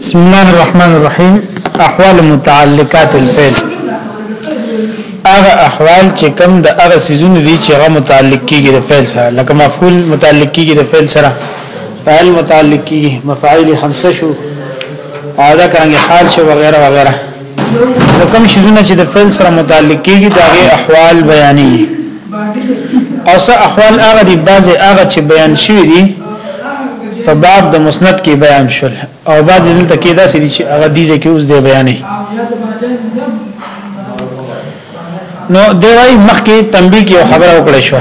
بسم الله الرحمن الرحیم احوال متعلقات الفعل هغه احوال چې کوم د هغه سيزونو دي چې هغه متعلق کیږي د فعل سره لکه مفعول متعلق کیږي د فعل سره فعل متعلق کیږي مفاعیل خمسه شو ادا کرانګي حال شو وغیرہ وغیرہ نو کوم شیزونه چې د فعل سره متعلق کیږي دا غي احوال بیانې او څه احوال هغه دي بعضي هغه چې بیان شوی دي په باب د مسند کې بیان شول او بعضي دلته کې دا سړي چې هغه دي چې اوس دی بیانې نو دی وايي مخکې تنبیه کې خبره وکړې شو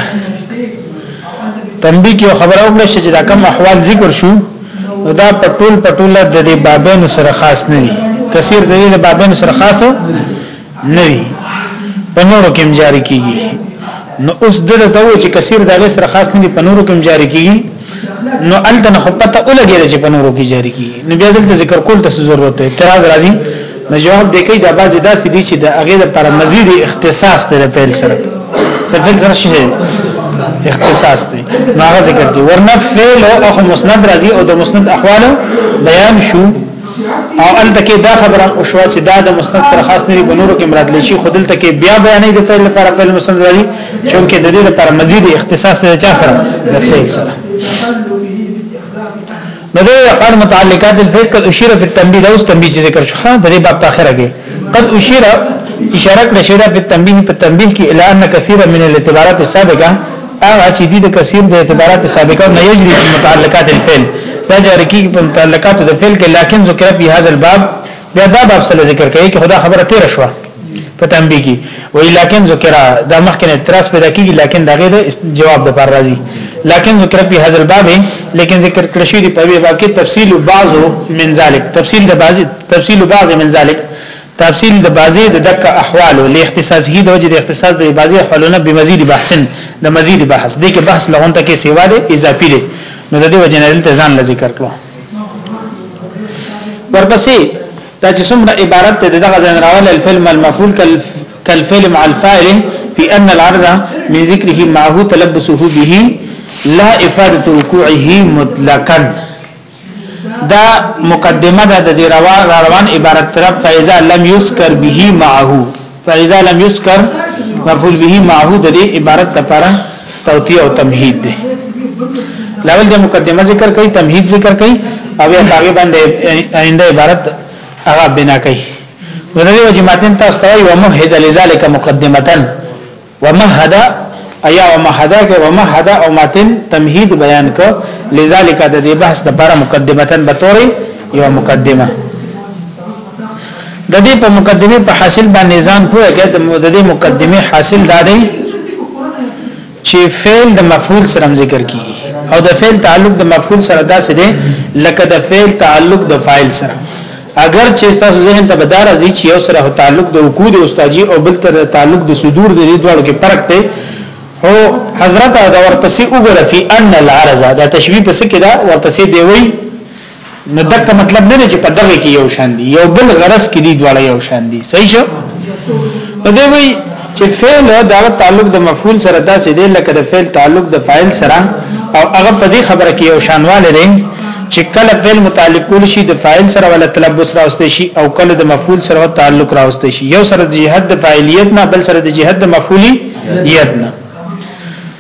تنبیه کې خبره وکړې چې دا کوم احوال ذکر شو نو دا پټول پټول د دې بابونو سره خاص نه دي کثیر د دې بابونو سره خاص نه وي په نورو کې جاری کیږي نو اوس دغه ته و چې کثیر د لس سره خاص نه دي په نورو کې جاری کیږي نو الته نه خو پته ولګی چې په نورو کې جاری کیږي نو بیا دلته ذکر کول ته ضرورت دی اعتراض راځي نو جواب دی کې دا بعضی داسې دي چې د هغه لپاره مزید اختصاص دی په پیل سره په پیل سره شي اختصاص دی نو هغه ذکر دی ورنه فعل او اخو مسند راځي او د مسند احوال بیان شو او ان تکي دا خبره او شوا چې دا د مسند سره خاص نه دی بنورو کې مراد لشي خودل تکي بیا بیانې د فعل لپاره فعل مسند راځي چونکه د دې لپاره مزید اختصاص د چا سره د فعل سره نو دې اقوال متعلقات الفعل قد اشير في التنبيه دا اوس تنبيه چې ذکر شو ها د دې باب په اخره کې قد اشير اشاره کړې شوې په تنبيه په تنبيه کې الا ان كثيرا من الاعتبارات السابقه هغه چې دي د کثیر د اعتبارات سابقه نه یجري په متعلقات الفعل دا جاری کیږي په متعلقات د فعل کې لکن ذکر په هاذ الباب بیا دا باب سره ذکر کوي چې خدا خبره تیر شوه په تنبیه کې وی لکن ذکر دا مخکې اعتراض پیدا کیږي لکن دا غیر جواب د پر راځي لکن ذکر په هاذ الباب لیکن ذکر کړی شوی په باب کې تفصیل بعض من ذلک تفصیل د بعض تفصیل بعض من ذلک تفصیل د بازی د دک احوالو له اختصاصه د وجه د اختصاص د بازی احوالونه به مزید بحثن د مزید بحث د کې بحث لغون ته کې سیوا د اضافي دی نو د دې وجه نه دلته ځان ل ذکر کړو ورپسې دا چې څومره عبارت ته دغه ځان راول الفلم المفعول کالفعل مع الفاعل في ان العرض من ذكره معه تلبسه به لا افاده وقوعه مطلقا دا مقدمه ده د روان روان عبارت طرف فاذا لم يذكر به معه فاذا لم يذكر مفعول به معه د دې عبارت لپاره توتی او تمهید ده لول د مقدمه ذکر کوي تمهید ذکر کوي او بیا هغه باندې آینده عبارت هغه بنا کوي ورته وجه ماتن تاسو ته یو مهد لذالک مقدمتن ومهدا ایا ومهدا کې ومهدا او متن تمهید بیان ک لذالک د دې بحث د لپاره مقدمتن به توري یو مقدمه د دې په مقدمه په حاصل باندې ځان پوهه کې د دې مقدمه حاصل دادې چې فعل د مفعول سره ذکر کیږي او د فعل تعلق د مفعول سره داسې دی لکه د فعل تعلق د فاعل سره اگر چې تاسو ذهن ته بدار ازي چې یو سره تعلق د وقود او استاجي او بل تر تعلق د صدور د دې دوړو کې فرق دی هو حضرت دا ورپسې وګوره فی ان العرض دا تشبیه پس کې دا ورپسې دی وی نو دغه مطلب نه چې په دغه کې یو شان دی یو بل غرض کې دی دوړ یو شان دی صحیح شو په دې وی چې فعل دا تعلق د مفعول سره داسې دی لکه د فعل تعلق د فاعل سره او هغه په دې خبره کې یو شانواله دی چې کله فعل متعلق کول شي د فاعل سره ولا تلبس راوستي شي او کله د مفعول سره تعلق راوستي شي یو سره د جهت د فاعلیت نه بل سره د جهت د مفعولیت نه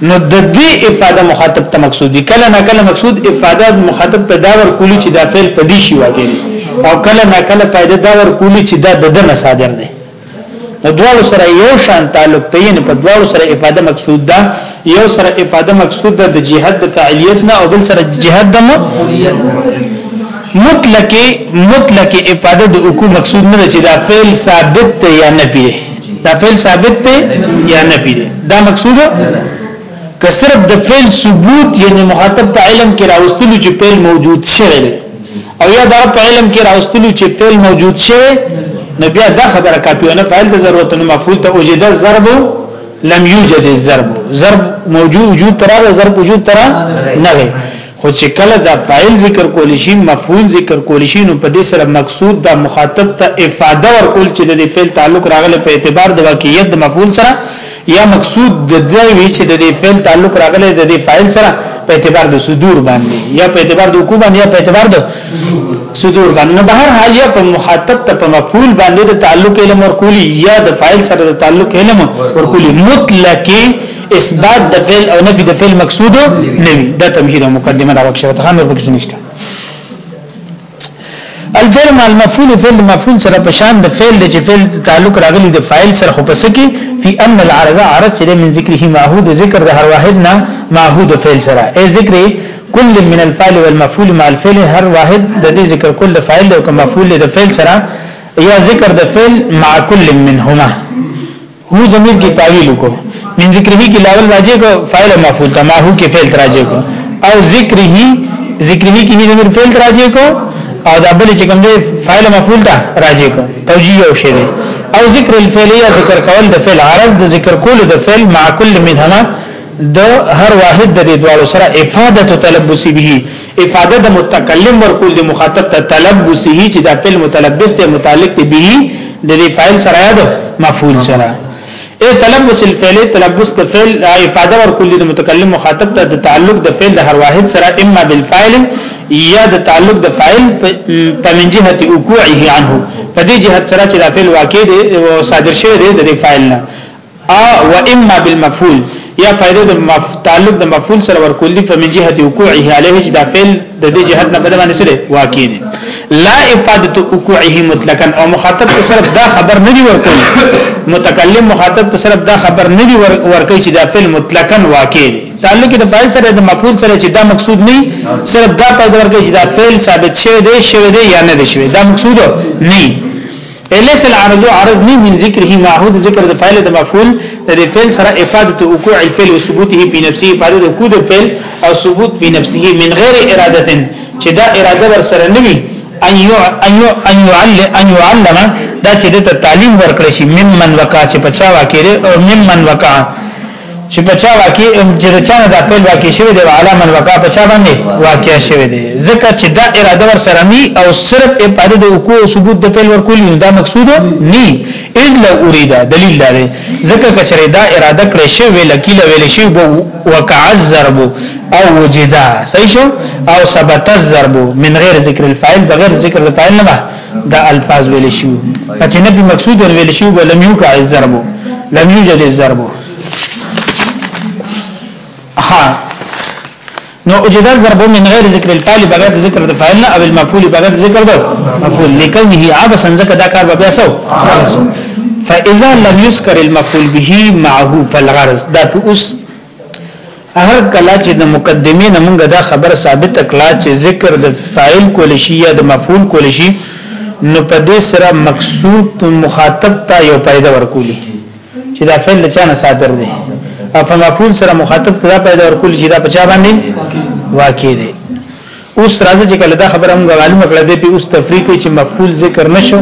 نو د دې افاده مخاطب ته مقصود دی کله نه کله مقصود افاده مخاطب ته دا ور کولی چې دا فعل پدې شي واګي او کله نه کله فائدہ دا ور کولی چې دا د دنه صادر دی نو دواړو سره یو شان تعلق دی نه په دواړو سره افاده مقصود ده یو سره افاده مقصود ده د جهاد د فعالیت نه او بل سره جهاد د مطلق مطلق افاده د اوکو مقصود نه چې دا فعل ثابت دی یا نه پیری دا فعل ثابت دی یا نه پیری دا مقصود ده که صرف د فعل ثبوت یعنی مخاطب په علم کې راوستلو چې فعل موجود شوی دی او یا دا په علم کې راوستلو چې فعل موجود شوی نو بیا دا خبره کاپی نه فعل د ضرورت نو مفعول ته وجد الضرب لم یوجد الضرب ضرب موجود وجود ترا ضرب وجود ترا نه غي خو چې کله دا فاعل ذکر کول شي مفعول ذکر کول شي نو په دې سره مقصود دا مخاطب ته افاده ورکول چې د فعل تعلق راغله په اعتبار د واقعیت د مفعول سره یا مقصود د دې وی چې د دې فعل تعلق راغلی د دې فاعل سره په اعتبار د صدور باندې یا په اعتبار د وقوع باندې یا په اعتبار د صدور باندې نو بهر حال یا په مخاطب ته په مفعول باندې د تعلق علم ورکولی یا د فاعل سره د تعلق علم ورکولی مطلق اثبات د فعل او نفي د فعل مقصود نه وي دا تمهید او مقدمه دا وکړه ته هم ورپکې نشته الفعل مع المفعول فعل مفعول سره پشان د فعل د چې فعل تعلق راغلی د فاعل سره خو پس کې فی ان العرض عرض چې من ذکره معهود ذکر د هر واحد نه معهود فعل سره ای ذکر کل من الفاعل والمفعول مع الفعل هر واحد د دې ذکر کل فاعل او مفعول د فعل سره یا ذکر د فعل مع کل منهما هو ضمیر کی تعویل کو من ذکره کی لاول راجع کو فاعل مفعول تا ما هو کی فعل راجع کو او ذکره ذکره کی هی ضمیر فعل راجع کو او دا بل چې کوم دی فاعل مفعول تا راجع کو توجیه او شی او ذکر الفعل یا ذکر کول د فعل عرض د ذکر کول د فعل مع کل منهما د هر واحد د دې دواړو سره افاده تلبسی به افاده د متکلم ورکول د مخاطب ته تلبسی چې دا فعل متلبس ته متعلق دی به د دې فاعل سره یاد مفعول سره اے تلبس الفعل تلبس د فعل افاده ورکول د متکلم مخاطب ته د تعلق د فعل د هر واحد سره اما بالفاعل یا د تعلق د فاعل په من جهه وقوعه عنه په دې جهت سره چې د فعل واقع دی او صادر شوی دی د فاعل نه ا و اما بالمفعول یا فائده د تعلق د مفعول سره ورکول دي فمن جهه وقوعه عليه چې دا فعل د دې جهت نه بدمن سره واقع دي لا افاده وقوعه مطلقا او مخاطب ته صرف دا خبر نه دی ورکول متکلم مخاطب ته صرف دا خبر نه دی ورکول چې دا فعل مطلقا واقع دي تعلق د فاعل سره د مفعول سره چې دا مقصود نه صرف دا پیدا ورکړي چې دا فعل ثابت شوی دی شوی دی یا نه دی شوی دا مقصود نه الیس العرض عرض نه من ذکره معهود ذکر د فعل د مفعول د فعل سره افاده وقوع الفعل او ثبوته په نفسه په د کو د فعل او ثبوت په نفسه من غیر اراده چې دا اراده ور سره نه وي ايو ايو ايو عل ايو علم دا چې د تعلیم ورکړ شي ممن وقع چې پچا واکې او ممن وقع چې په چا واقع چې د چا نه د خپل واقع شوی دی علامه الوقا په چا باندې واقع شوی دی ځکه چې دا اراده ور سره ني او صرف اپاره د وقوع او ثبوت د خپل ور کولی دا مقصود ني اذ لو اريد دلیل لري ځکه کچره دا اراده کړې شوی لکیله ویل شي بو وقع الضرب او وجدا صحیح شو او ثبت الضرب من غیر ذکر الفاعل بغیر ذکر الفاعل نه دا الفاظ ویل شي کچې نبی مقصود ویل شي ولم یو کا ضربو لم یوجد ضربو ها نو وجد ضرب من غیر ذکر الفاعل بغیر ذکر د فاعل نه او المفعول بغیر ذکر د مفعول لکونه عبس انزک دا کار به پیسو فاذا لم يذكر المفعول به معه فالغرض دا اوس هر کله چې د مقدمه نه موږ دا خبر ثابت کړه چې ذکر د فاعل کول شي یا د مفعول کول شي نو په دې سره مقصود مخاطب ته یو پیدا ورکولي چې دا فعل چا نه صادر دی او په مفعول سره مخاطب ته پیدا ورکولي چې دا په چا باندې واقع دی اوس راځي چې کله دا خبره موږ معلومه کړه دې په اوس تفریق چې مفعول ذکر نشو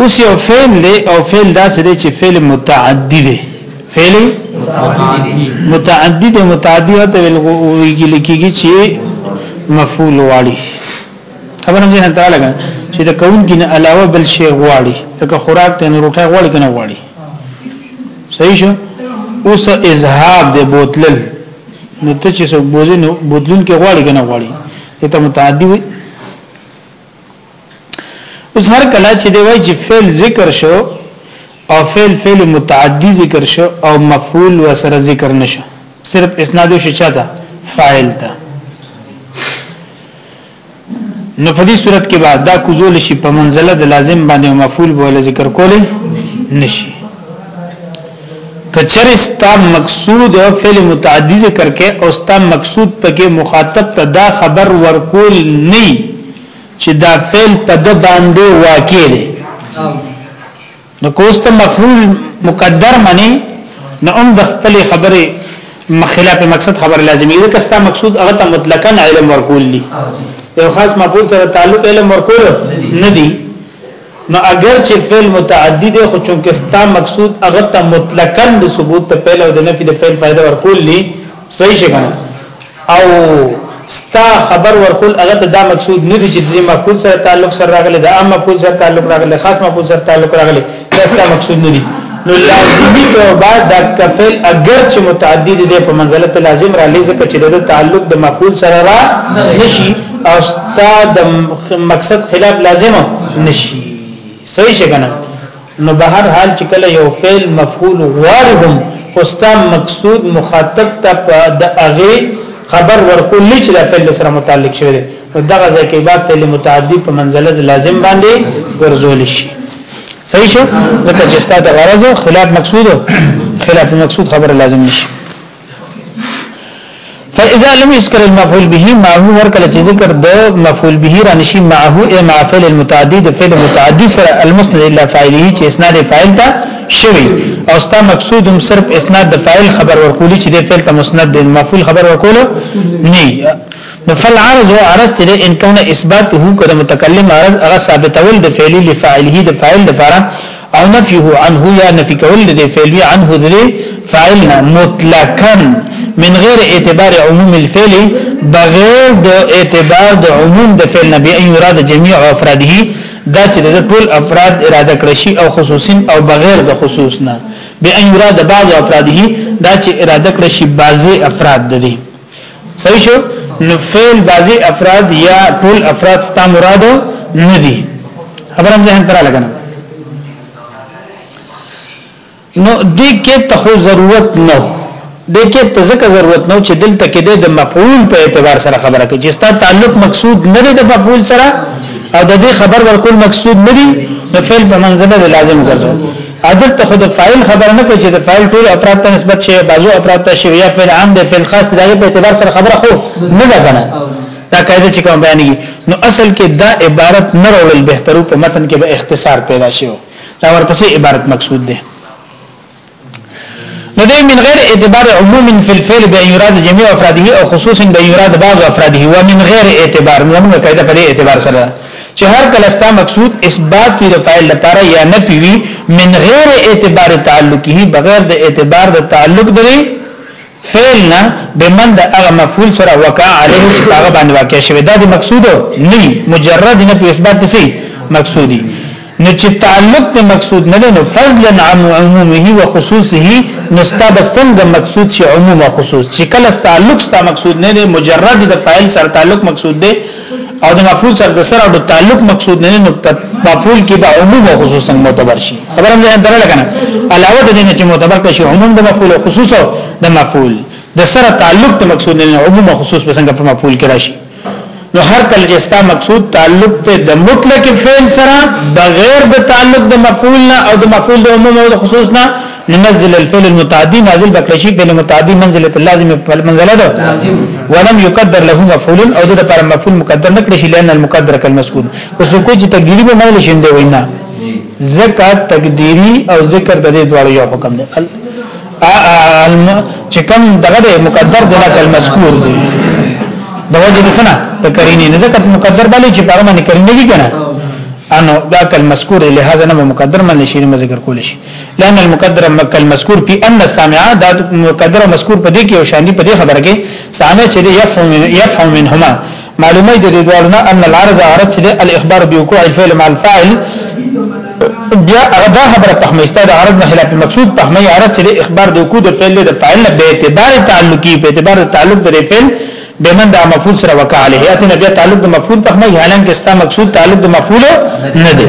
اوس یو فعل دی او فعل داسې دی چې فعل متعدی دی فعل متعدی دی متعدی ته ویل کېږي چې مفعول واړي خبره مې نه تعالی لګا چې د کون کې نه علاوه بل شی غواړي لکه خوراک ته نه روټه غواړي کنه غواړي صحیح شو اوس اذهاب د بوتلل نو ته چې څوک بوزي نو بوتلون کې غواړي کنه غواړي ته متعدی وي اوس هر کله چې دی وایي چې فعل ذکر شو او فعل فعل متعدی ذکر شو او مفعول وسره ذکر نشو صرف اسنادو شي چاته فاعل ته نو په دې صورت کې بعد دا کوزول شي په منزله د لازم باندې مفعول بوله ذکر کولې نشي کچره ستا مقصود فعل متعدی ذکر کې او ستا مقصود پکې مخاطب ته دا خبر ورکول نه چې دا فعل په د باندې واقع دی نو کوست مفعول مقدر معنی نو هم د خپل خبره مخلاف مقصد خبر لازمي ده کستا مقصود هغه ته مطلقاً علم ورکول دي یو خاص مفعول سره تعلق علم ورکول نه دي نو اگر چې فعل متعدی دی خو چونکه ستا مقصود هغه ته مطلقاً د ثبوت ته فعل او د نفي د فعل فائدہ ورکول دي صحیح شګنه او ستا خبر ورکول هغه ته دا مقصود نه دی چې د مفعول سره تعلق سره راغلی د عام مفعول سره تعلق راغلی خاص مفعول سره تعلق راغلی دا ستا مقصود نه دی نو لازمی طور بعد دا کفل اگر چې متعدی دی په منزله لازم را لې ځکه چې د تعلق د مفعول سره را نشي او ستا د مقصد خلاف لازم نشي صحیح شګنه نو به هر حال چې کله یو فعل مفعول غوارهم خوستا مقصود مخاطب ته د اغه خبر ورکول چې د فعل سره متعلق شوی دی نو دغه ځکه بعد فعل متعدی په منزله د لازم باندې ګرځول شي صحیح شو ځکه چې ستاسو غرض خلاف مقصود خلاف مقصود خبر لازم نشي فاذا لم يذكر المفعول به ما هو هر کله چې ذکر د مفعول به را نشي ما هو ای ما فعل المتعدی د فعل متعدی سره المسند الا فاعله چې اسناد فاعل ته شوی او ستا مقصود هم صرف اسناد د فاعل خبر ورکول چې د فعل ته مسند د مفعول خبر ورکول نه نو فل عرض او عرض چې ان کان اثباته کده متکلم عرض هغه ثابتول د فعل لفاعله د فاعل لپاره او نفيه عنه یا نفی کول د فعل وی عنه د فاعلنا مطلقا من غیر اعتبار عموم الفعل بغیر د اعتبار د عموم د فعل نبی ان یراد جميع افراده دا چې د ټول افراد اراده کړی شي او خصوصین او بغیر د خصوص نه به ان یراد بعض افراده دا چې اراده کړی شي بعضی افراد د دې صحیح شو نو فعل بعضی افراد یا ټول افراد ستا مراد نه دي خبرم ځه تر لګنه نو دې کې ته خو ضرورت نه دې کې ته ځکه ضرورت نه چې دلته کې د مفعول په اعتبار سره خبره کوي چې ستا تعلق مقصود نه دی د مفعول سره او د دې خبر ورکول مقصود نه دی نو فعل په منځله لازم ګرځي عدد ته خود فاعل خبر نه کوي چې د فاعل ټول افراد ته نسبت شي بعضو افراد ته شي یا فعل عام دی فعل خاص دی دغه په اعتبار سره خبره خو نه ده کنه دا قاعده چې کوم بیانېږي نو اصل کې دا عبارت نه رول بهترو په متن کې به اختصار پیدا شي دا ورپسې عبارت مقصود دی نو دې من غیر اعتبار عموم فی الفعل به یراد جميع افراده او خصوصا به یراد بعض افراده و من غیر اعتبار موږ قاعده په اعتبار سره چې هر کله ستا مقصود اثبات وي د فاعل لپاره یا نه پیوي من غیر اعتبار تعلقه بغیر د اعتبار د تعلق دی فعل نه بمن د هغه مفعول سره وقع عليه چې هغه باندې واقع شوی دا د مقصود نه مجرد نه په اثبات سي مقصودی نو چې تعلق په مقصود نه نو فضلا عن عمومه وخصوصه نستبسنګ مقصود چې عموم او خصوص چې کله تعلق ستا مقصود نه دی مجرد د فاعل سره تعلق مقصود دی او د مفعول سره د سره د تعلق مقصود نه نو مفعول کې به عموم او خصوص څنګه معتبر شي خبره مې درته لګنه علاوه د دې نه چې معتبر کشي عموم د مفعول او خصوص د مفعول د سره تعلق د مقصود نه عموم او خصوص به څنګه په مفعول کې راشي نو هر کله چې ستا مقصود تعلق ته د مطلق فعل سره بغیر د تعلق د مفعول نه او د مفعول د عموم او د خصوص نه ننزل الفعل المتعدي نازل بکړي شي فعل متعدي منزله اللازم په منزله ده ولم يقدر له مفعول او د پر مفعول مقدر نه کړی شي لئن المقدر کالمذکور اوس کو چې تقدیری به معنی شینده وینا زکات تقدیری او ذکر د دې دواړو یو حکم دی چې کوم دغه مقدر د لکل مذکور دی د وجه نسنه د کرینه نه ځکه مقدر باندې چې په باندې کرینه وی کنه انو دا کل مذکور لہذا نه مقدر باندې شی نه ذکر کول شي لئن المقدر مکل مذکور فی ان السامع دا مقدر مذکور په دې کې او شاندي په دې خبره کې سامع چې یفهم یفهم منهما معلومه دې دواړو نه ان العرض عرض چې د الاخبار بوقوع الفعل مع الفاعل بیا هغه دا خبره پخمېسته د عرض نه خلاف مقصود پخمې عرض چې د اخبار د وقوع د فعل د فاعل نه به اعتبار تعلقي په اعتبار تعلق د فعل به من د مفعول سره وقع عليه اته نه بیا تعلق د مفعول پخمې حالانکه ستا مقصود تعلق د مفعول نه دی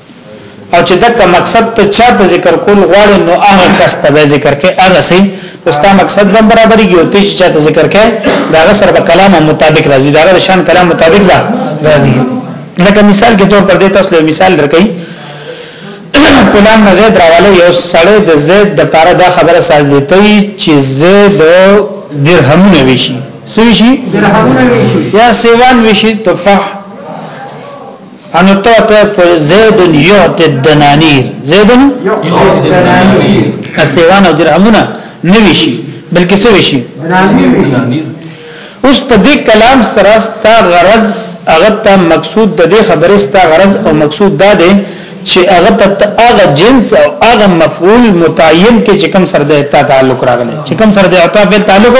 او چې دغه مقصد ته چا ته ذکر کول غواړي نو هغه کس ته به ذکر کې هغه سي اوستا مقصد به برابرېږي او ته چې چا ته ذکر کې دا هغه سره به کلام مطابق راځي دا هغه شان کلام مطابق به راځي لکه مثال کې تور پر دې تاسو له مثال درکې کلام نه زید راواله یو سړی د زید د پاره دا خبره ثابتوي چې زید درهم نه ویشي سوي شي درهم نه ویشي یا سیوان ویشي تفاح انو ته ته زید یعت الدنانیر زید یعت الدنانیر استوان او درهمونه نوی شي بلکې څه وشي اوس په دې کلام سره ستا غرض هغه ته مقصود د دې خبرې ستا غرض او مقصود دا دی چې هغه ته هغه جنس او هغه مفعول متعین کې چې کوم سره د تعلق راغلی چې کوم سره د اعطاف بل تعلق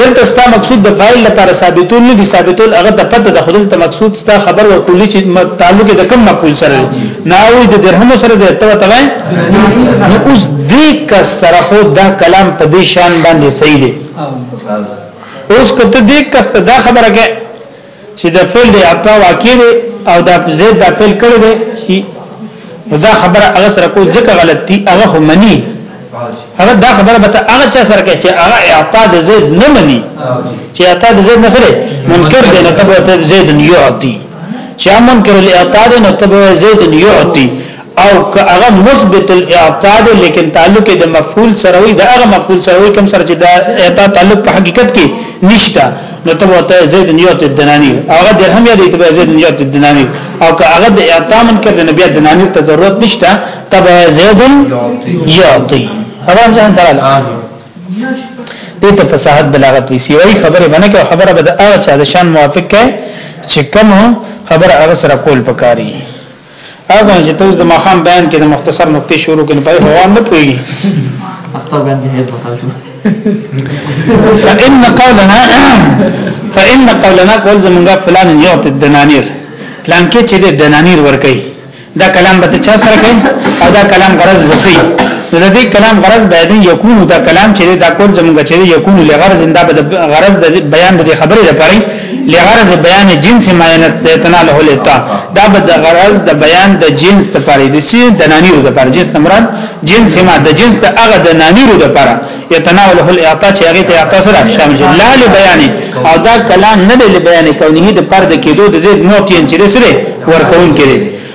دلته ستا مقصود د فاعل لپاره ثابتون نه دي ثابتول هغه ته پته د خدای ته مقصود ستا خبر او کلی چې تعلق د کوم مفعول سره نه وي د درهم سره د تو ته وای نو اوس دې کا سره خو دا کلام په دې شان باندې صحیح دی اوس کته دې کسته دا خبره کې چې د فعل د اعطا واقع دی او دا زید دا فعل کړی دی دا خبره هغه سره کو ځکه غلط دی هغه هم مني هغه دا خبره به هغه چا سره کوي چې هغه اعطا د زید نه مني چې اعطا د زید نه سره منکر دی نو تبو ته زید یعطي چې منکر الاعطا دی نو تبو زید یعطي او که هغه مثبت الاعطاء دی لیکن تعلق د مفعول سره وي د هغه مفعول سره وي کوم سره چې د اعطاء تعلق په حقیقت کې نشته نو ته وته زید نیوت الدنانی هغه درهم یا د اتباع زید نیوت الدنانی او که هغه د اعطاء منکر د نبی الدنانی ته ضرورت نشته تبع زید یعطی هغه ځان درل دې ته فصاحت بلاغت وی سی وی خبره باندې که خبره به د هغه چا د شان موافق کې چې کوم خبره هغه سره کول پکاري هغه چې تاسو د مخام بیان کې د مختصر نقطې شروع کړي په هوا نه پوي فإن قولنا فإن قولنا قول زمونږه فلان یو ته دنانیر پلان کې چې د دنانیر ور کوي دا کلام به چا سره کوي او دا کلام غرض وسی نو د دې کلام غرض باید یکون دا کلام چې دا کول زمونږ چې یکون لغرض انده به غرض د بیان د خبرې لپاره لغرض بیان جنس ما يتناله لتا دا به د غرض د بیان د جنس لپاره د سي د نانیرو د لپاره جنس مراد جنس ما د جنس د هغه د نانیرو د لپاره يتناوله الاعطاء چې هغه ته اعطاء سره شامل شي لا لبيان او دا کلام نه دی لبيان کونه د پرد کېدو د زید موت یې چې سره ورکون کړي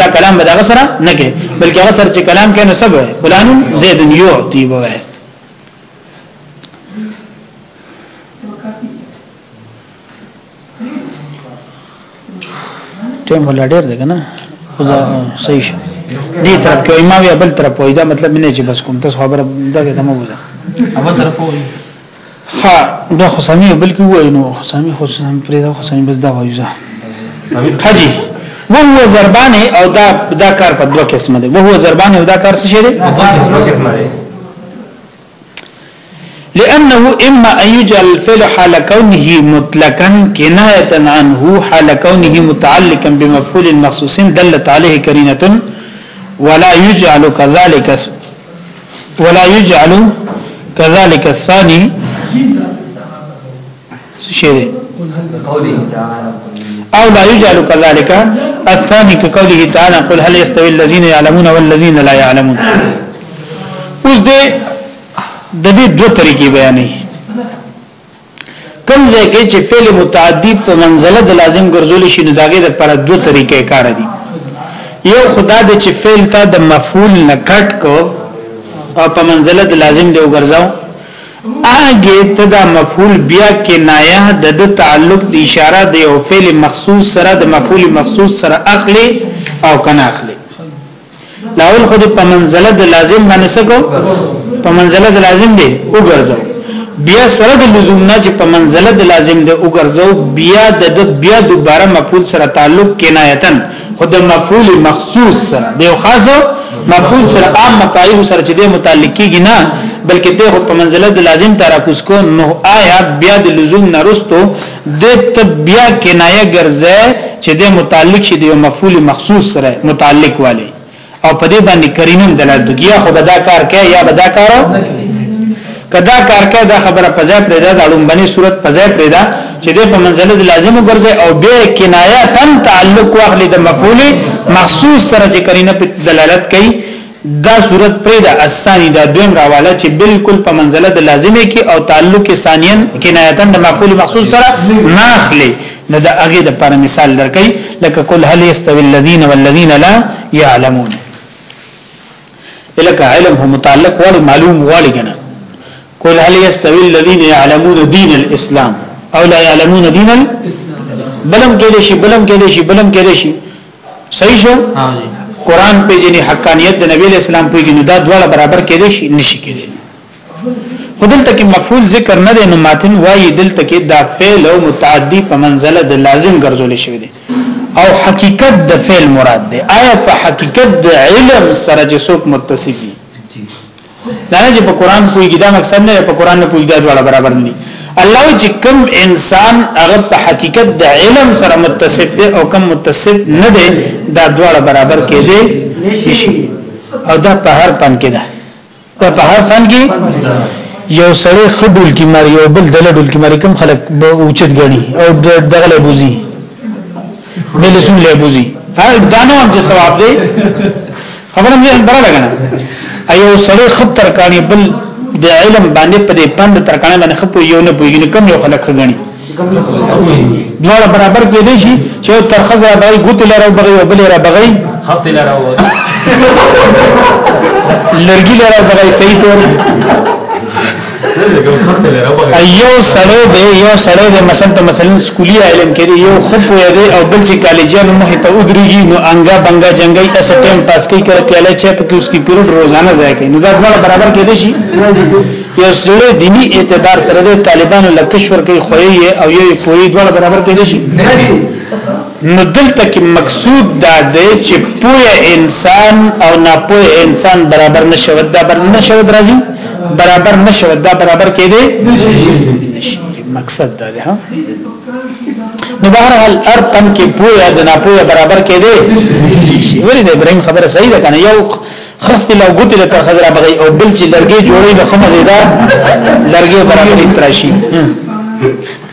دا کلام به دغه سره نه کې بلکې هغه سره چې کلام کې نو سب فلان زید یعطی وای ټیم ولا ډیر دی کنه خو صحیح شو دې طرف کې امام یا بل طرف وای دا مطلب نه چې بس کوم تاسو خبره دغه دمو وځه اول طرف وای ها دا خو سمي بلکې وای نو خو سمي خو سم پرې دا خو سمي بس دا وایو زه حاجی وهو ضربان او دا دا کار په دوه قسمه دی وهو ضربان او دا کار څه شي دی په دوه قسمه دی لانه اما ان يجعل الفعل حال كونه مطلقا كنايه عنه حال كونه متعلقا بمفعول مخصوص دلت عليه كرينه ولا يجعل كذلك ولا يجعل كذلك الثاني شيء او لا يجعل كذلك الثاني كقوله تعالى قل هل يستوي الذين يعلمون والذين لا يعلمون اوس دې د دې دوه طریقې بیانې کوم ځای کې چې فعل متعدی په منزله د لازم ګرځول شي نو داګه د پر دوه طریقې کار دي یو خدا د چې فعل ته د مفعول نه کټ کو او په منزله د لازم دی وګرځاو اګه ته د مفعول بیا کې نایه د د تعلق د اشاره د یو فعل مخصوص سره د مفعول مخصوص سره اخلي او کنه اخلي لاول خو دې په منزله د لازم باندې سکو په منزله د لازم دی وګرځو بیا سره د لزوم نه چې په منزله د لازم دی وګرځو بیا د بیا دوباره مفعول سره تعلق کنایتن خود مفعول مخصوص سره دی خاص مفعول سره عام مفاعیل سره چې د متعلق کیږي نه بلکې ته په منزله د لازم تعرف کو نو آیا بیا د لزوم نه رستو د ته بیا کنایه ګرځي چې د متعلق شي د یو مفعول مخصوص سره متعلق والي او په دې باندې کرینم دلالت کوي یا خو به دا کار کوي یا به دا کار کدا کار کوي دا خبره په ځای پرې ده د لومبني صورت په ځای پرې ده چې د په منزله د لازمو ګرځي او به کنایه تن تعلق واخلي د مفعول مخصوص سره چې کرینه په دلالت کوي دا صورت پرېدا الثاني دا دویم راواله چې بالکل په منزله د لازمه کې او تعلق ثانیا کنایتن د معقول مخصوص سره ناخلی نو دا هغه د پر مثال درکې لکه کل هل استوی الذین والذین لا یعلمون الکه علم هو متعلق ولی معلوم ولی کنه کل هل استوی الذین یعلمون دین الاسلام او لا یعلمون دین الاسلام بلم کې شي بلم کې شي بلم کې شي صحیح شو قران پیژني حقانیت د نبی اسلام پیژني دا دواړه برابر کېدې شي نشي کېدې خودل تک مفعول ذکر نه دی نو ماتن وایي دل تک دا فعل او متعدی په منزله د لازم ګرځول شوی دی او حقیقت د فعل مراد دی آیا په حقیقت د علم سره چې څوک متصفي دا نه چې په قران پويږي دا مقصد نه په قران نه پويږي دا ډول برابر نه دي الله چې کوم انسان هغه په حقیقت د علم سره متصف دی او کوم متصف نه دی دا ډول برابر کېږي نشي او دا په هر فن کې ده دا په هر فن کې یو سړی خډول کې مری او بل دلډول کې مری کوم خلک به اوچت غني او دغه له بوزي بل سن له بوزي هر دانو هم چې ثواب دی خبره مې اندره لګنه ایو سړی خپ ترکانی بل د علم باندې په دې پند ترکانی باندې خپ یو نه پویګنی کم یو خلک خګنی دواړه برابر کې دي شي چې ترخز را بغي ګوت لره بغي او بل را بغي هفت لره و لرګي لره بغي صحیح تور ایو سړی دی یو سړی دی مثلا ته مثلا سکولی علم کې دی یو خو پوهه دی او بل چې کالجان مخ ته ودرېږي نو انګا بنګا جنگي اس ټیم پاس کوي کړه پیاله چې په کې اس کی پیریډ روزانه ځای کوي نو دا ډول برابر کې دی شي یو سړی دینی اعتبار سره د طالبانو لکشور کوي خو یې او یو پوهه ډول برابر کې دی شي نو دلته کې مقصود دا دی چې پوهه انسان او ناپوهه انسان برابر نشو دا بر نشو درځي برابر نشو دا برابر کې دی مقصد دا دی ها نو بهر حال هر تن کې پوهه د ناپوهه برابر کې دی ولې د ابراهيم خبره صحیح ده کنه یو خخت لو ګوت له تر خزر بغي او بل چې لرګي جوړي د خمه زیدار لرګي برابرې تراشي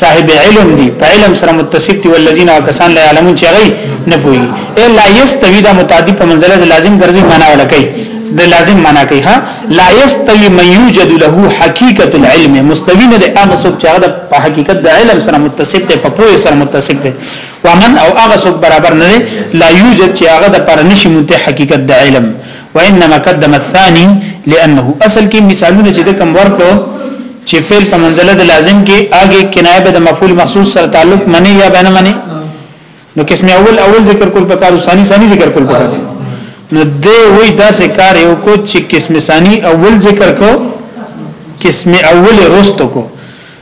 صاحب علم دی په علم سره متصف دی والذین وکسان لا علمون چې غي نه پوي الا یستوی دا متعدی په منزله د لازم ګرځي معنا ولا کوي د لازم معنا کوي ها لا یستوی من یوجد له حقیقت العلم مستوی نه د هغه څوک چې هغه په حقیقت د علم سره متصف دی په پوهه سره متصف دی ومن او هغه څوک برابر نه لا یوجد چې هغه د پر نشي مونته حقیقت د علم وانما قدم الثاني لانه اصل کې مثالونه چې د کوم ورکو چې فعل په منزله د لازم کې اگې کنایه به د مفعول مخصوص سره تعلق منی یا بنه منی نو قسم اول اول ذکر کول پکار او ثاني ثاني ذکر کول پکار نو د وې داسې کار یو کو چې قسم ثاني اول ذکر کو قسم اول رستو کو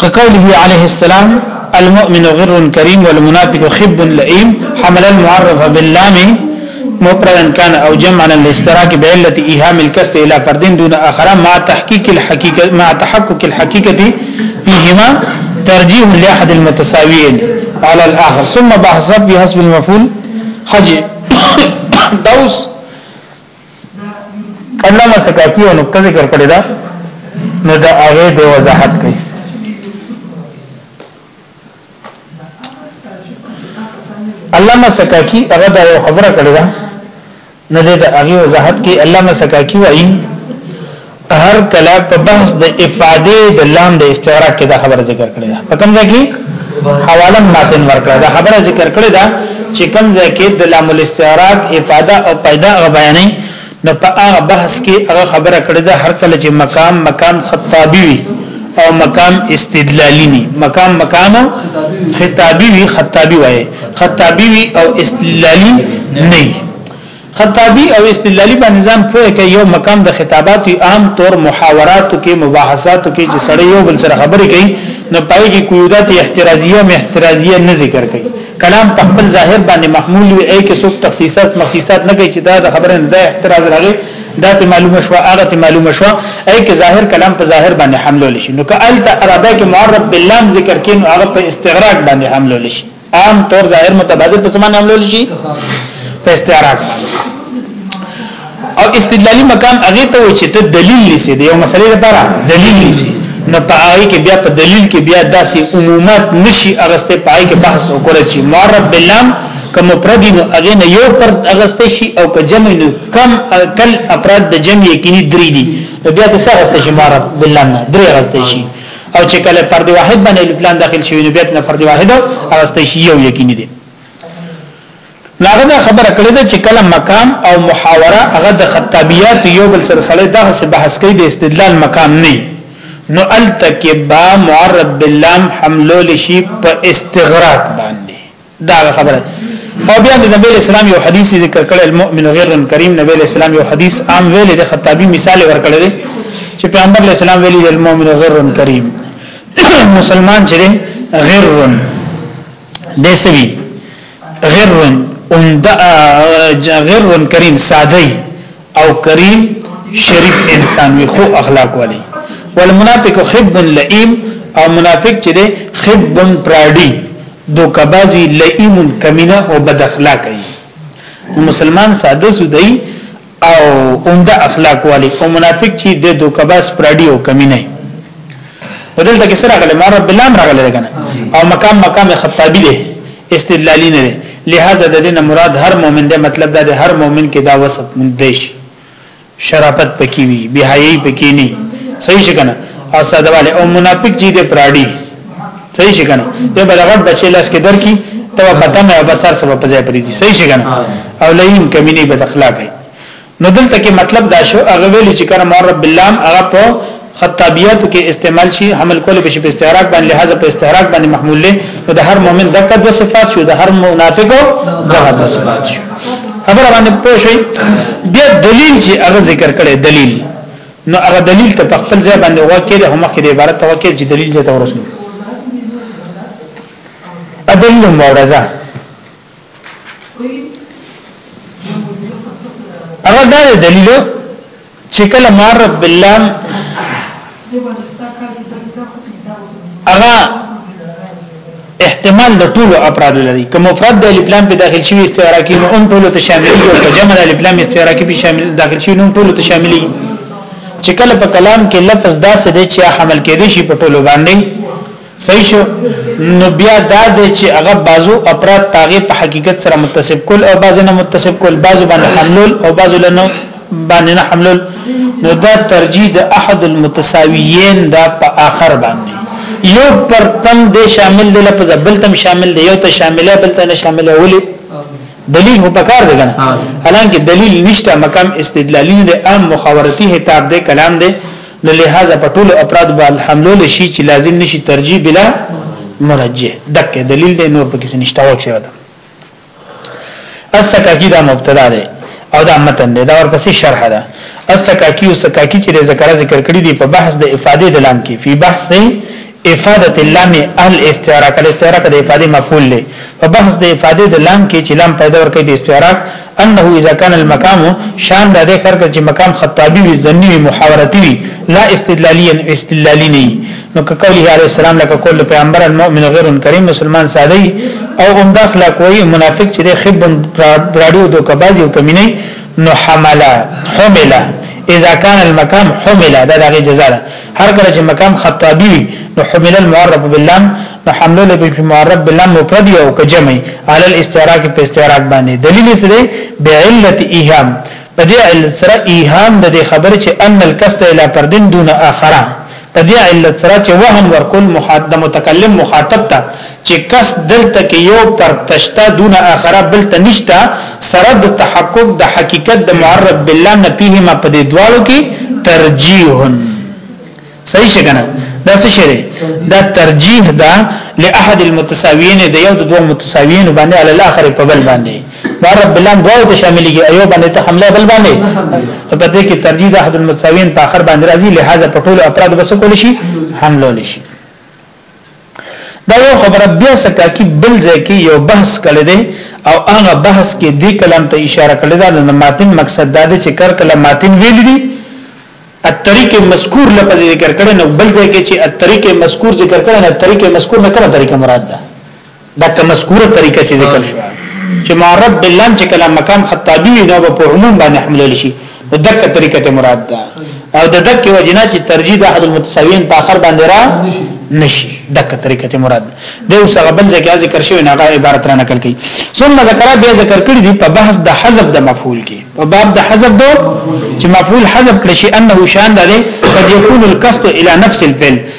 كقوله عليه السلام المؤمن غر كريم والمنافق خب لئيم حمل المعرف باللام مفردا كان او جمعا للاستراك بعله ايهام الكسر الى فرد دون اخر مع تحقيق الحقيقه مع تحقق الحقيقه فيهما ترجيح لاحد المتساويين على الاخر ثم بحسب بحسب المفعول حج دوس علامه سکاکی یو نقطه ذکر کړی دا نو دا هغه د وضاحت کوي علامه سکاکی هغه دا یو خبره کړی دا نو دا هغه وضاحت کوي علامه سکاکی وایي هر کله په بحث د افاده د لام د استغراق کې دا خبره ذکر کړې ده په کوم ځای کې حواله ماتن ورکړه دا خبره ذکر کړې ده چې کوم ځای کې د لام الاستغراق افاده او پیدا او بیانې نو په هغه بحث کې هغه خبره کړې ده هر کله چې مقام مقام خطابي وي او مقام استدلالي ني مقام مقام خطابي وي خطابي وایي خطابي وي او استدلالي نه خطابی او استدلالی باندې ځان پوهه کوي یو مقام د خطابات عام طور محاوراتو کې مباحثاتو کې چې سړی یو بل سره خبرې کوي نو پای کې قیودات احترازیه او احترازیه نه ذکر کوي کلام په خپل ظاهر باندې محمول وي اې کې څوک تخصیصات مخصیصات نه کوي چې دا د خبرې نه احتراز راغی دا ته معلومه شو هغه ته معلومه شو اې کې ظاهر کلام په ظاهر باندې حمله لشي نو که الته عربه کې معرب باللام ذکر کین هغه په استغراق باندې حمله لشي عام طور ظاهر متبادر په زمانه هم لول شي په استعارات او استدلالي مقام هغه ته و چې ته دلیل لسی دی یو مسلې لپاره دلیل لسی نو په هغه کې بیا په دلیل کې بیا داسې عمومات نشي اغسته په هغه کې بحث وکړي چې معرب بلام کوم پردي نو هغه نه یو پر اغسته شي او که جمع نو کم کل افراد د جمع یقیني درې دي بیا د څه اغسته شي معرب بلام نه درې اغسته شي او چې کله فرد واحد باندې الف لام داخل شي نو بیا نه فرد واحد او استشی یو یقیني دي ناغه دا خبره کړې ده چې کله مقام او محاوره هغه د خطابیات یو بل سره سره دغه څه بحث کوي د استدلال مقام نه نو التکبا معرب باللام حملول شي په استغراق باندې دا خبره او بیا د نبی اسلام یو حدیث ذکر کړل المؤمن غیر کریم نبی اسلام یو حدیث عام ویل د خطابی مثال ورکړل چې پیغمبر اسلام ویل المؤمن غیر کریم مسلمان چې غیر دسوی غیر اومدا غیر کریم ساده او کریم شریف انسان وي خو اخلاق ولي والمنافق خب لئیم او منافق چې ده خب پراډي دوکبازي لئیم کمینه او بد اخلاق وي مسلمان ساده سودی او عمده اخلاق والی او منافق چې د دوکباز پراډي او کمینه ودلته کې سره غلې مار بلام راغله کنه او مقام مقام خطابي دی استدلالی نه دی لہذا د دې نه مراد هر مؤمن دی مطلب دا دی هر مؤمن کې دا وصف مندیش شرافت پکې وي بهایي پکې نه صحیح شکنه او سادهواله او منافق جی دې پراډي صحیح شکنه دې بلغت بچی لاس کې درکې تو پتن او بسر سبب په ځای پرې دي صحیح شکنه او لئیم کمینی بد اخلاق دی نو دلته کې مطلب دا شو هغه ویل چې کړه معرب باللام هغه په خطابیاتو کې استعمال شي حمل کول به شي په استعراق باندې لہذا په استعراق باندې محمول له نو د هر مؤمن دغه د صفات شو د هر منافق دغه د صفات شو خبر باندې پوه شئ د دلیل چې هغه ذکر کړي دلیل نو هغه دلیل ته خپل ځای باندې واکې د هم کې د عبارت ته واکې چې دلیل ته ورسول ادله مورزه هغه دا دلیل چې کله معرف بالله هغه احتمال د ټولو افراد لري کوم افراد د الپلان په داخل شي استعاره کې نو هم ټولو ته شامل دي او جمع د الپلان استعاره کې به شامل داخل شي نو ټولو ته شامل دي چې کله په کلام کې لفظ داسې دی چې حمل کېدی شي په ټولو باندې صحیح شو نو بیا دا د چې هغه بازو افراد پاغه په حقیقت سره متصف کول او بعض نه متصف کول بعض باندې حملول او بعض نه باندې نه حملول نو دا ترجیح د احد المتساویین دا په آخر باندې یو پر تم د شامل دی لپس بل تم شامل دی یو ته شامله بل ته نه شامله ولي دلیل هو پکار دی کنه حالانکه دلیل نشته مقام استدلالی نه عام مخاورتی هتاب دی کلام دی نو لہذا په ټولو افراد باندې حمله لشي چې لازم نشي ترجیح بلا مرجح دک دلیل دی نور پکې نشته ورکه ودا استکاکی دا مبتدا دی او دا متن دی دا ورپسې شرح ده استکاکی او سکاکی چې ذکر ذکر کړی دی په بحث د افاده د لام کې په بحث افاده اللام الاستعراق الاستعراق د افاده مفعول له په بحث د افاده د لام کې چې لام پیدا ورکړي د استعراق انه اذا كان المقام شان د ذکر کې چې مقام خطابي وي ځنی وي محاورتي وي لا استدلاليا استدلالي نه نو کقوله عليه السلام لك قول پیغمبر المؤمن غیر کریم مسلمان ساده او هم داخله کوي منافق چې خب راډیو دوکبازي او کمینه نو حمله حمله اذا كان المقام حمله دا دغه جزاله هر کله چې مقام خطابي وي نو حمل المعرب باللام نو حمله له په معرب باللام مفرد او کجمع علل استعراق په استعراق باندې دلیل یې سره بعلت ایهام په دې علت سره ایهام د دې خبر چې ان القصد الى پردن دون اخره په دې علت سره چې وهم ورکول مخاطب متکلم مخاطب ته چې کس دلته کې یو پرتشته دون اخره بل ته نشته سره د تحقق د حقیقت د معرف بالله نه پیهما په دې دوالو کې ترجیح صحیح شګنه دا څه شری دا ترجیح دا لاحد المتساویین د یو د دوه متساویین باندې علی الاخر په بل باندې معرف بالله دوه ته شاملېږي ایو باندې ته حمله بل باندې په دې کې ترجیح د احد المتساویین په اخر باندې راځي لہذا په ټولو افراد بس کول شي حمله نشي دا یو خبره بیا سکه کی بل ځای کې یو بحث کړی دی او هغه بحث کې دې کلام ته اشاره کړې ده نو ماتن مقصد دا دی چې کر کلام ماتن ویل دي الطریق مذکور لفظ ذکر کړي نو بل ځای کې چې الطریق مذکور ذکر کړي نو الطریق مذکور نه کومه طریقه مراد ده دا که مذکوره طریقه چې ذکر شو چې معرب بلان چې کلام مقام خطابی وي نو په عموم باندې حمل شي نو دغه طریقه ته مراد ده او د دغه وجنا چې ترجیح د احد المتساویین په اخر باندې را نشي دغه طریقه ته مراد ده اوس هغه بل ځکه ذکر شوی نه هغه عبارت را نقل کړي ثم ذکر بیا ذکر کړی دی په بحث د حذف د مفعول کې په باب د حذف دو چې مفعول حذف کړي شي انه شان ده قد يكون القصد الى نفس الفعل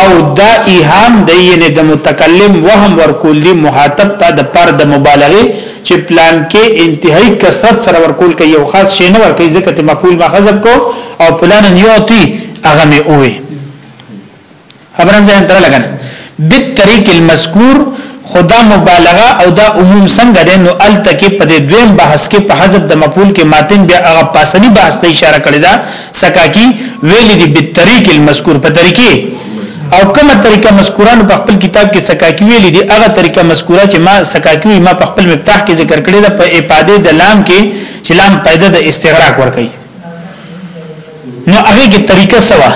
او دا ایهام دی یعنی د متکلم وهم ورکول دی مخاطب ته د پر د مبالغه چې پلان کې انتهایی کثرت سره ورکول کوي یو خاص شی نه ورکوي ځکه ته مفعول ما حذف کو او پلان یوتی هغه می اوه خبرم ځان تر لګنه بالطريق المذکور خدا مبالغه او دا عموم څنګه ده نو ال تکي په دې دویم بحث کې په حذف د مفعول کې ماتن بیا هغه پاسنی بحث ته اشاره کړې ده سکاکی ویل دي په طریق المذکور په طریقې او کومه طریقه مذکورانو په خپل کتاب کې سکاکی ویل دي هغه طریقه مذکوره چې ما سکاکی ما په خپل مفتاح کې ذکر کړې ده په افاده د لام کې چې لام پیدا د استغراق ور کوي نو هغه کې طریقه سوا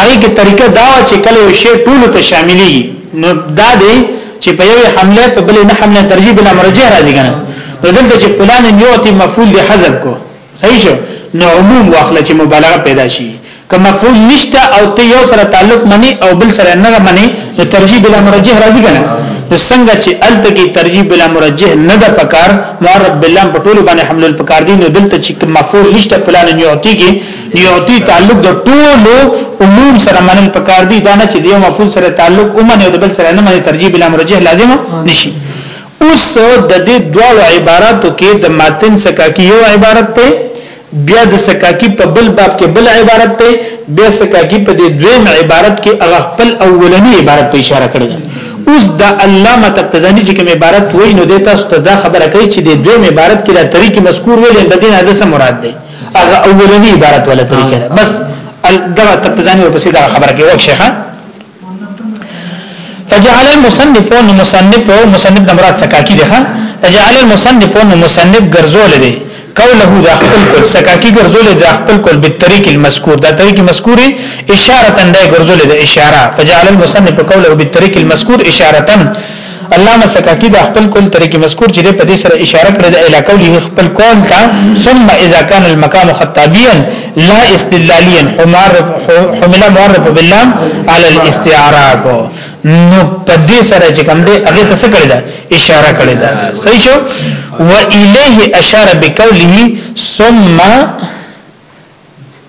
هغه کې طریقه دا و چې کله یو شی ټولو ته شاملي نو دا دی چې په یوې حمله په بلې نه حمله ترجیح بلا مرجح راځي کنه نو دلته چې پلان یوتی مفعول دی حذف کو صحیح شو نو عموم واخله چې مبالغه پیدا شي که مفعول نشته او ته یو سره تعلق منی او بل سره نه منی نو ترجیح بلا مرجح راځي کنه نو څنګه چې الته کې ترجیح بلا مرجح نه ده پکار معرب بالله په ټولو باندې حمل الفکار دي نو دلته چې مفعول نشته پلان یوتی کې یعطی تعلق د ټولو عموم سره منل پکار دي دا نه چې د یو مفعول سره تعلق اومنه او د بل سره نه مني ترجیح بلا مرجح لازم نشي اوس د دې دوه عباراتو کې د ماتن سکاکی یو عبارت ته بیا د سکاکی په بل باب کې بل عبارت ته بیا سکاکی په دې دویم عبارت کې هغه خپل اولنی عبارت ته اشاره کړې اوس د علامه تقزانی چې کوم عبارت وای نو د تاسو ته دا خبره کوي چې د دویم عبارت کې د طریق مذکور ویل د دین حدیث مراد دی هغه اولنی عبارت ولا طریقه ده بس دا تقزانی ورپسې دا خبره کوي شیخه فجعل المصنف نو مصنف او مصنف مراد سکاکی ده فجعل المصنف نو مصنف ګرځول دي قوله دا خپل کول سکاکی ګرځول دا خپل کول به طریق المذکور دا طریق مذکور اشاره دا ګرځول دا اشاره فجعل المصنف قوله به طریق المذکور اشاره علامه سکاکی دا خپل کول طریق مذکور چې په دې سره اشاره کړې ده اله قوله خپل کول ته ثم اذا كان المقام خطابيا لا استدلاليا معرف حمله معرف بالله على الاستعراق نو په دې سره چې کوم دې هغه څه کړی دا اشاره کړی دا صحیح شو و الیه اشاره بقوله ثم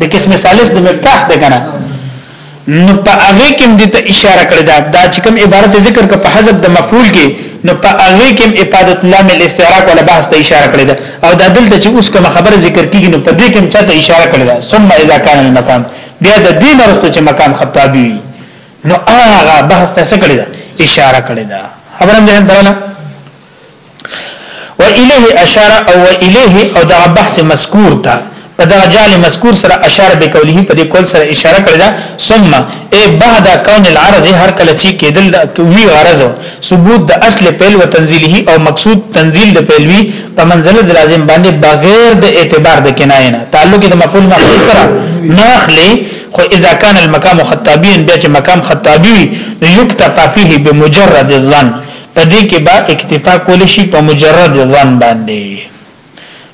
د قسم ثالث د مفتاح ده کنه نو په هغه کې د ته اشاره کړې ده دا چې کوم عبارت ذکر کا په حذف د مفعول کې نو په هغه کې افاده لام الاستعراق ولا بحث ته اشاره کړې ده او دا دلته چې اوس کوم خبره ذکر کیږي نو په دې کې چا ته اشاره کړې ده ثم اذا كان المكان بیا د دې مرسته چې مکان خطابي نو هغه بحث ته څه کړې ده اشاره کړې ده خبرم ځین دراله و الیه اشاره او و الیه او دا بحث مذکور تا په دا جال مذکور سره اشاره به کوله په دې کول سره اشاره کړل ثم ای بعد کون العرض هر کله چې کېدل وی غرض ثبوت د اصل پیل و تنزیله او مقصود تنزیل د پیلوی په منزله د لازم باندې بغیر د اعتبار د کنایه نه تعلق د مفعول مخصوص سره نه اخلي خو اذا كان المقام خطابيا بیا چې مقام خطابي یکتفى فيه بمجرد الظن په دې کې به اکتفا کول شي په مجرد ځوان باندې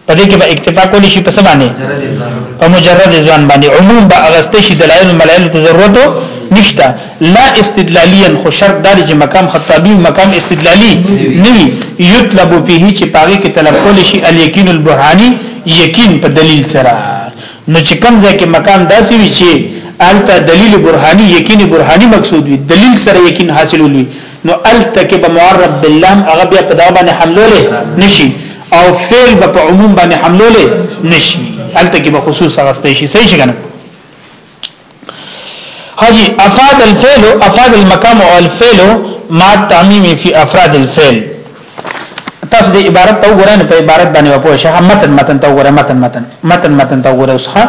په دې کې به اکتفا کول شي په څه باندې په مجرد ځوان باندې عموم به اغسته شي دلایل ملایل ته ضرورت نشته لا استدلاليا خو شرط دار چې مقام خطابي مقام استدلالي نه یطلب فيه چې پاګه کې طلب کول شي الیقین البرهانی یقین په دلیل سره نو چې کوم ځای کې مقام داسي وي چې الته دلیل برهانی یقین برهانی مقصود وي دلیل سره یقین حاصلول وي نو الته کې به معرب باللام هغه بیا په دا باندې حملوله نشي او فعل به په عموم باندې حملوله نشي الته کې به خصوص غستې شي صحیح څنګه حاجی افاد الفعل افاد المقام او الفعل مع التعمیم فی افراد الفعل تاسو د عبارت ته وګورئ په عبارت باندې وپوه شئ متن متن ته وګورئ متن متن متن متن ته وګورئ اوسه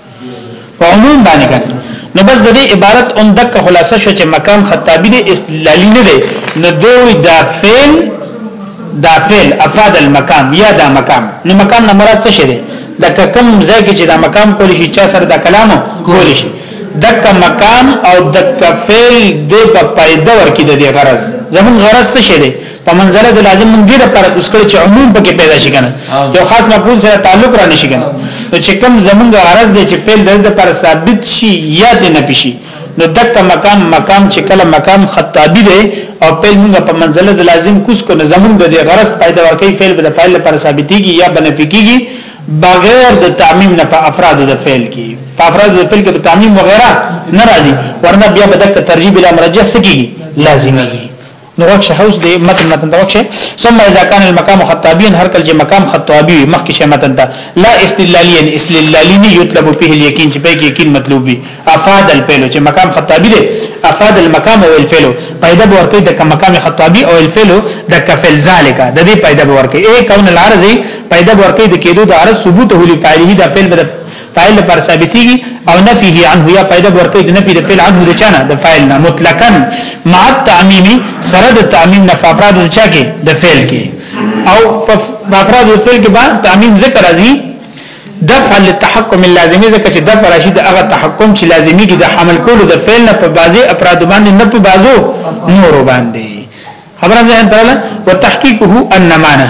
په عموم باندې کړه نو بس د دې عبارت هم دک خلاصه شو چې مقام خطابی دې استدلالی نه دی نو دوی دا فعل دا فعل افاد المقام یا دا مقام نو مقام نه مراد څه شي دی د کم ځای کې چې دا مقام کول شي چا سره دا کلام کول شي دک مقام او دک فعل دې په پایده ورکې د دې غرض زمون غرض څه شي دی په منظره د لازم مونږ دې لپاره کوس کړی چې عموم پکې پیدا شي کنه یو خاص مفعول سره تعلق را نشي کنه نو چې کوم زمونږ غرض دی چې فعل د لپاره ثابت شي یا دې نه پشي نو دک مقام مقام چې کله مقام خطابی دی او فعل موږ په منزله د لازم کوس کو نظمون د غرض پیدا ورکې فعل به د فاعل لپاره ثابتيږي یا بنفي کیږي بغیر د تعمیم نه په افراد د فعل کې په افراد د فعل کې د تعمیم وغیرہ ناراضي ورنه بیا بدک ترجیب الامر جس کیږي لازمي نو وکشه هوس دی متن متن دا وکشه ثم اذا كان المقام خطابيا هر کله چې مقام خطابي مخکې شه متن دا لا استدلاليا استدلالي نه يطلب فيه اليقين چې په کې يقين مطلوب وي افاد الفعل چې مقام خطابي دی افاد المقام او الفعل پیدا ورکړي د مقام خطابي او الفعل د کفل ذالک د دې پیدا ورکړي اي کون العرض پیدا ورکړي د کېدو د عرض ثبوت هلي فاعله د فعل فاعل لپاره ثابتيږي او نفي هي عنه یا پیدا ورکړي د نفي د فعل عنه د چانه د فاعل نه مطلقاً مع التعمیم سره د تعمیم نه افراد د چا کې د فعل کې او افراد د فعل کې باندې تعمیم ذکر راځي دفع للتحكم اللازمي ځکه چې دفع راشي د هغه تحکم چې لازمي کې د حمل کولو د فعل نه په بازي افراد باندې نه په بازو نور باندې خبره ده ان تعالی وتحقيقه ان معنا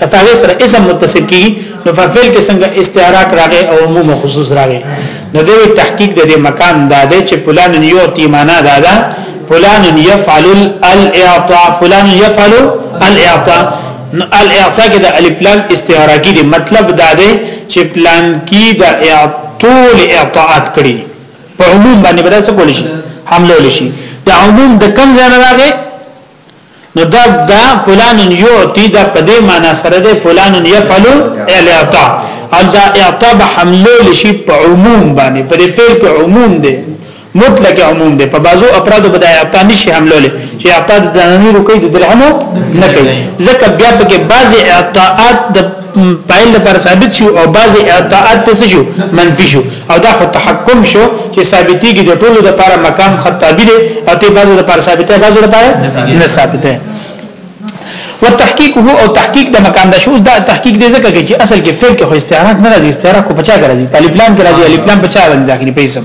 کتاوی سره اسم متصل کی نو فعل کې څنګه استعراق راغی او عموم خصوص راغی نو دوی تحقیق د دې مکان دا دی چې فلان یعطي معنا دا ده فلان يفعل الاعطاء فلان يفعل الاعطاء الاعطاء کې د الف لام استعراقی دی مطلب دا دی چې پلان کې د اعطول اعطاءات کړی په عموم باندې بدل څه کول شي حمله ولشي د عموم د کم ځای راغی نو دا دا فلان یعطي دا په دې معنی سره دی فلان یفعل الاعطاء او دا اعطاء به حمله لشي په عموم باندې په دې پیل کې عموم دی مطلق عموم دی په بازو افراد به دا اعطاء نشي حمله لشي چې اعطاء د نانیرو کوي د درهمو نه کوي ځکه بیا په کې بعضي اعطاءات د پایل لپاره ثابت شو او بعضی اطاعت پس شو منفی شو او دا خو تحکم شو چې ثابتي کې د ټولو لپاره مقام خطابی دی او ته بعضو لپاره ثابته بعضو لپاره نه ثابته وتحقیقه او تحقیق د مکان د شوز دا تحقیق دی ځکه چې اصل کې فعل کې خو استعارات نه راځي استعاره کو پچا راځي په پلان کې راځي الف لام پچا باندې داخلي پیسم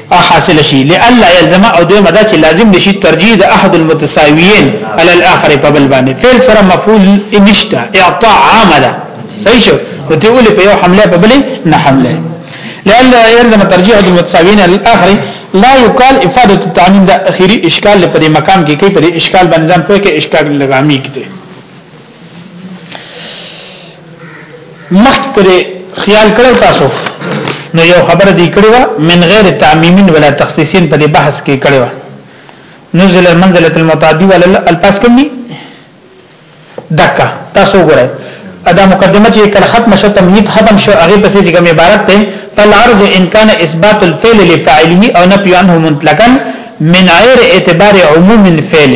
حاصل شي لالا يلزم او دوی مدا چې لازم نشي ترجیح د احد المتساويين على الاخر په بل باندې فعل سره مفعول نشته اعطاء عام ده صحیح شو نو ته ولې په یو حمله په بل نه حمله لالا يلزم ترجیح د متساويين على الاخر لا يقال افاده التعميم ده اخیری اشکال په دې مقام کې کوي په دې اشکال باندې ځان په کې اشکال لګامي کته مخکې خیال کړو تاسو نو یو خبر دی کړو من غیر تعمیمین ولا تخصیصین په دې بحث کې کړو نزل المنزله المتعدی ولا الفاظ کمی دکا تاسو ګورئ ادا مقدمه چې کله ختم شو تمهید ختم شو هغه پسې چې کوم عبارت ته فالعرض ان كان اثبات الفعل لفاعله او نفي عنه مطلقا من غير اعتبار عموم الفعل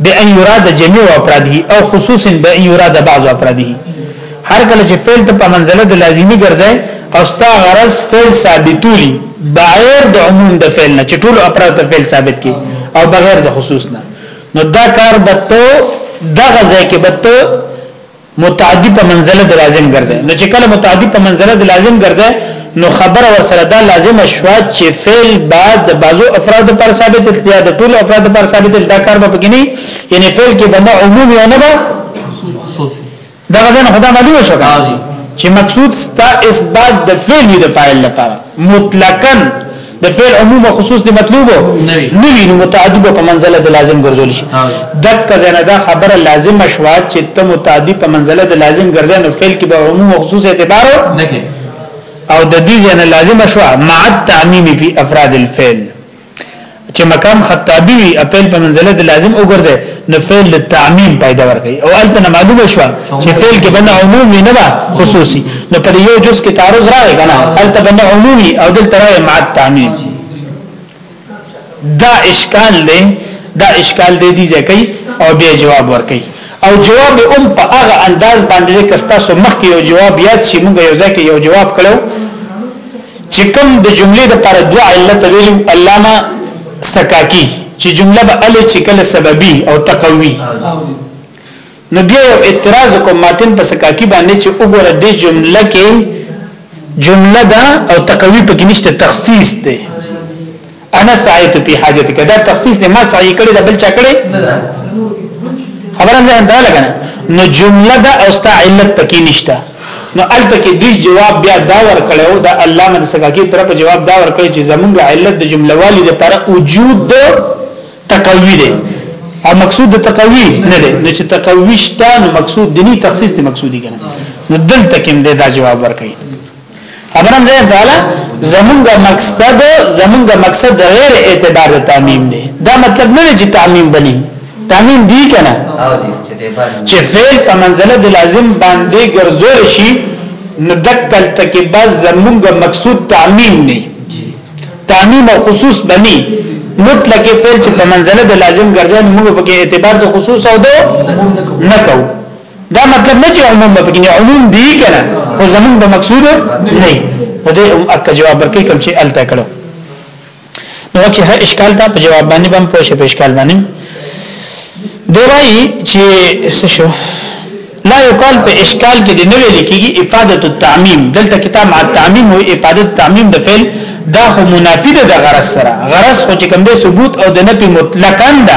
بأن يراد جميع افراده او خصوصا بأن يراد بعض افراده هر کله چې فعل ته په منزله د لازمی ګرځي او ستا غرض فعل ثابتولی بغیر د عموم د فعل نه چې ټول افراد ته فعل ثابت کی او بغیر د خصوص نه نو دا کار بته دغه ځای کې بته متعدی په منزله د لازم ګرځي نو چې کله متعدی په منزله د لازم ګرځي نو خبر ور سره دا لازم شو چې فعل بعد د بعضو افراد پر ثابت دی یا د ټول افراد پر ثابت دی دا کار به پکې یعنی فعل کې بنده عموم یو نه ده دا غزنه خدا معلومه شو چې مقصود ستا اثبات د فعل د فاعل لپاره مطلقاً د فعل عموم او خصوص د مطلوب نه وي نو متعدی په منزله د لازم ګرځول شي دک زنه دا خبره لازم شوا چې ته متعدی په منزله د لازم ګرځې نو فعل کې به عموم او خصوص اعتبار نه کوي او د دې زنه لازم شوا مع التعمیم فی افراد الفعل چې مقام خطابی وی خپل په منزله د لازم وګرځي نو فعل للتعمیم پیدا ورکړي او البته نه معلومه شو چې فعل کې بنه عمومي نه ده خصوصي نو پر یو جز کې تعارض راغی کنه البته بنه عمومي او دل ترای مع التعمیم دا اشکال دی دا اشکال دی دی ځکه او بیا جواب ورکړي او جواب هم په هغه انداز باندې کستا سو مخکې یو جواب یاد شي موږ یو ځکه یو جواب کړو چې کوم د جملې د پر دوه علت ویلو علامه سکاکی چې جمله به ال چې کله سببي او تقوی نو بیا یو اعتراض کوم ماتن په سکاکی باندې چې وګوره د جمله کې جمله دا او تقوی په کې نشته تخصیص دی انا سعیت فی حاجتک دا تخصیص دی ما سعی کړی دا بل چا کړی خبره ځان دا لګنه نو جمله دا او ستا علت پکې نشته نو الته کې دوی جواب بیا دا ور کړو دا علامه سکاکی طرف جواب دا ور کړی چې زمونږ علت د جمله والی د پر وجود د تقوی دی او مقصود د تقوی نه دی نو چې تقوی شته نو مقصود دینی تخصیص دی مقصودی کنه نو دلته کې دا جواب ور کړی خبرم ده تعالی زمونږ مقصد زمونږ مقصد د غیر اعتبار تعمیم دی دا مطلب نه چې تعمیم بنی تعمیم دی کنه چې فعل په منزله د لازم باندې ګرځول شي نو دکل تکي بس زمونږ مقصود تعمیم نه تعمیم او خصوص بنی مطلق فعل چې په منزله د لازم ګرځي موږ په اعتبار د خصوص او د نه کوو دا مطلب نه چې عموم به پکې عموم دی کنه خو زمون به مقصود نه نو دې هم اک جواب ورکړي کوم چې الته کړو نو چې هر اشکال ته په جواب باندې بم پوه شي په اشکال باندې دی وایي چې څه شو لا یقال په اشکال کې دی نه ویل کېږي افاده التعمیم دلته کتاب مع التعمیم او افاده التعمیم د فعل دا خو منافی ده د غرض سره غرض خو چې کوم دی ثبوت او د نفي مطلقاً ده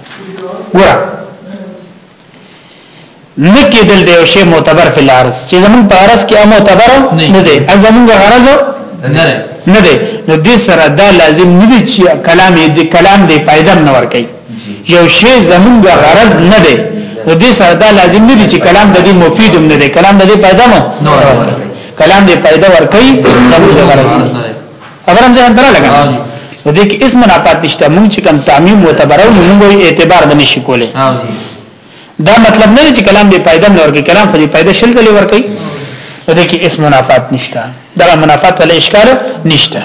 ګور نکې دل دی او شی معتبر فی الارض چې زمون په ارض کې معتبر نه دی زمون غرض نه دی نه دی نو دې سره دا لازم نه دی چې کلام دې کلام دې پیدا نه ور کوي یو شی زمون غرض نه دی نو دې سره دا لازم نه دی چې کلام د دې مفید نه دی کلام د دې پیدا نه کلام دې پیدا ور کوي زمون غرض نه خبرم ځان درا لګا نو دې کې اسم منافات نشته مونږ چې کم تعمیم معتبرو مونږ اعتبار د نشي کولای دا مطلب نه چې کلام به پیدا نه ورګي کلام خو دې پیدا شل کلی ورګي نو دې کې اسم منافات نشته دا منافات ولا اشکال نشته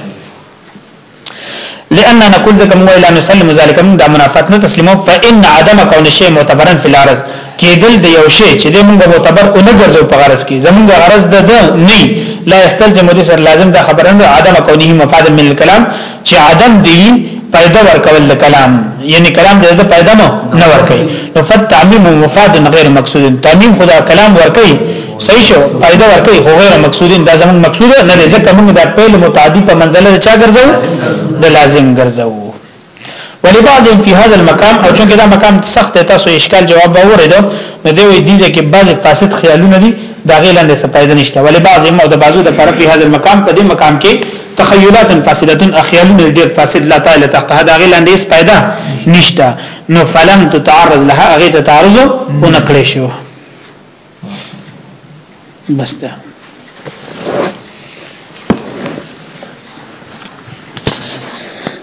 لأن نقول ذلك مو لا نسلم ذلك من دا منافات نه تسلیمو فإن عدم كون شيء معتبرا في العرض کېدل د یو شی چې د موږ معتبر او نه ګرځو په غرض کې زموږ غرض د ده نه لا استلزم دې سر لازم دا خبره نه عدم کونه مفاد من الكلام چې عدم دی پیدا ورکول د کلام یعنی کلام دې د پیدا مو نه ورکي نو فتعمیم مفاد غیر مقصود تعمیم خدا کلام ورکي صحیح شو پیدا ورکي خو غیر مقصود دا زموږ مقصود نه ځکه موږ د پیل متعدی په منزله چا ګرځو د لازم ګرځو ولبعضهم فی هذا المقام او چونکه دا مقام سخت دی تاسو اشکال جواب به اوریدو نو دی وی دیږي کې بعضی فاسد خیالونه دي دا غیلند څه فائدہ نشته ولبعضهم او د بعضو د پر فی هذا المقام په دې مقام کې تخیلات فاسدتن اخیالونه ډیر فاسد لا تعالی تحت دا غیلند څه فائدہ نشته نو فلم تتعرض لها هغه ته تعرض ونکړې شو بس ده